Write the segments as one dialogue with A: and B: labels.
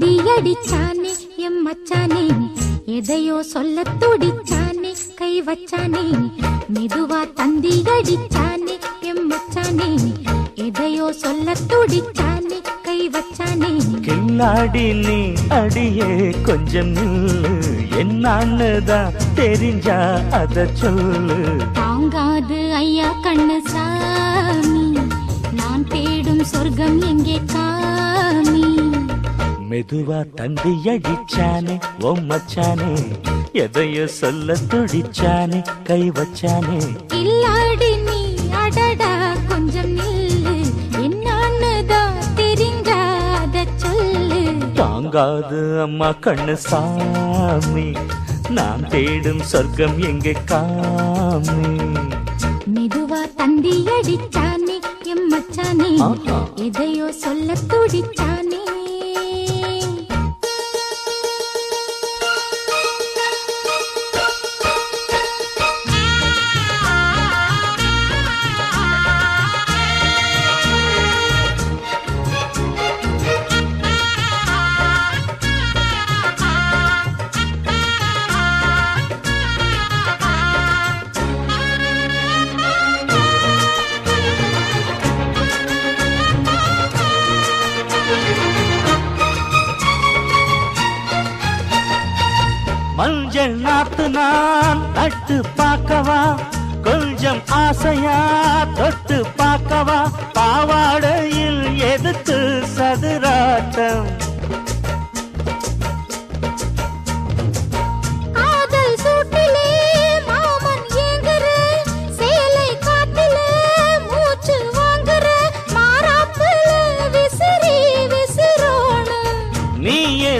A: தந்தி அடிச்சானே M மச்சானே. எதையோ சொல்ல துடிச்சானே கை வச்சானே. மெதுவா தந்தி அடிச்சானே எம் மச்சானே. எதையோ சொல்ல துடிச்சானே கை வச்சானே.
B: கில்லாடி நீ அடியே கொஞ்சம் நில்லு. என்னான்னுதான் தெரிஞ்சா அத சொல்லு.
A: தாங்காது ஐயா கண்ணு சாமி நான் தேடும் சொர்க்கம் எங்கே காமி
B: மெதுவா தந்தி அடிச்சானே ஓ மச்சானே எதையோ சொல்ல துடிச்சானே கை வச்சானே.
A: இல்லாடி நீ அடடா கொஞ்சம் நில்லு. என்னான்னுதான் தெரிஞ்சாத சொல்லு.
B: தாங்காது அம்மா கண்ணு சாமி நான் தேடும் சொர்க்கம் எங்கே காமி.
A: மெதுவா தந்தி அடிச்சானே எம் மச்சானே. எதையோ சொல்ல துடிச்சானே.
B: மஞ்சள் நாத்து நான் நட்டு பார்க்கவா? கொஞ்சம் ஆசையா?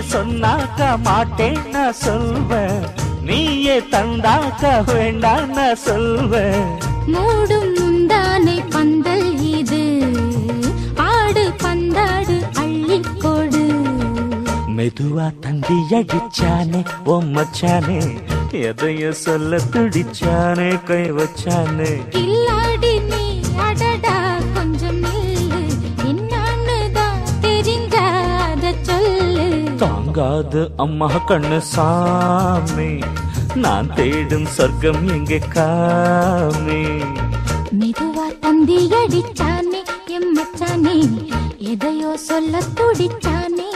B: சொன்னாக்க மாட்டேன் நான் சொல்வேன் நீயே தந்தாக்க வேண்டாம் நான் சொல்வேன்
A: மூடும் முந்தானை பந்தல் இது. ஆடு பந்தாடு அள்ளிக்கொடு.
B: மெதுவா தந்தி அடிச்சானே ஓ மச்சானே. எதையோ சொல்ல துடிச்சானே கை வச்சானே.
A: இல்லாடி நீ அடடா கொஞ்சம்
B: தாங்காது அம்மா கண்ணு சாமி. நான் தேடும் சொர்க்கம் எங்கே காமி?
A: மெதுவா தந்தி அடிச்சானே எம்மச்சானே எதையோ சொல்ல துடிச்சானே?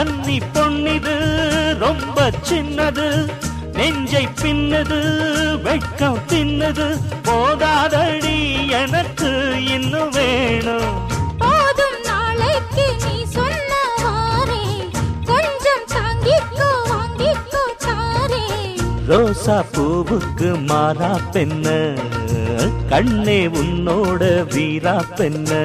B: கன்னி பொன்னிது ரொம்ப சின்னது. நெஞ்சை பின்னது வெட்கம் தின்னது. போதாதடி எனக்கு இன்னும் வேணும்.
A: போதும் நாளைக்கு நீ சொன்னவாறே கொஞ்சம் தாங்கிக்கோ வாங்கிக்கோ தாரே
B: ரோசா பூவுக்கு மாறா பெண்ண. கண்ணே உன்னோட வீரா பெண்ண.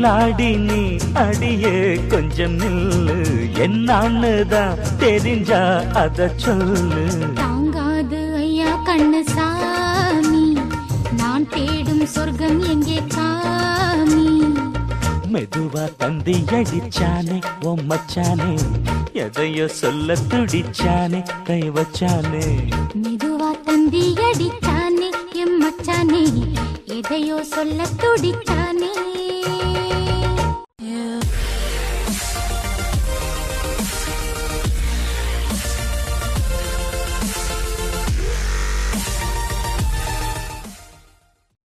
B: கில்லாடி நீ அடியே கொஞ்சம் நில்லு. என்னான்னுதான் தெரிஞ்சா அத சொல்லு.
A: தாங்காது ஐயா கண்ணு சாமி நான் தேடும் சொர்க்கம் எங்கே காமி
B: மெதுவா தந்தி அடிச்சானே ஓ மச்சானே. எதையோ சொல்ல துடிச்சானே கை வச்சானே.
A: மெதுவா தந்தி அடிச்சானே எம் மச்சானே எதையோ சொல்ல துடித்தானே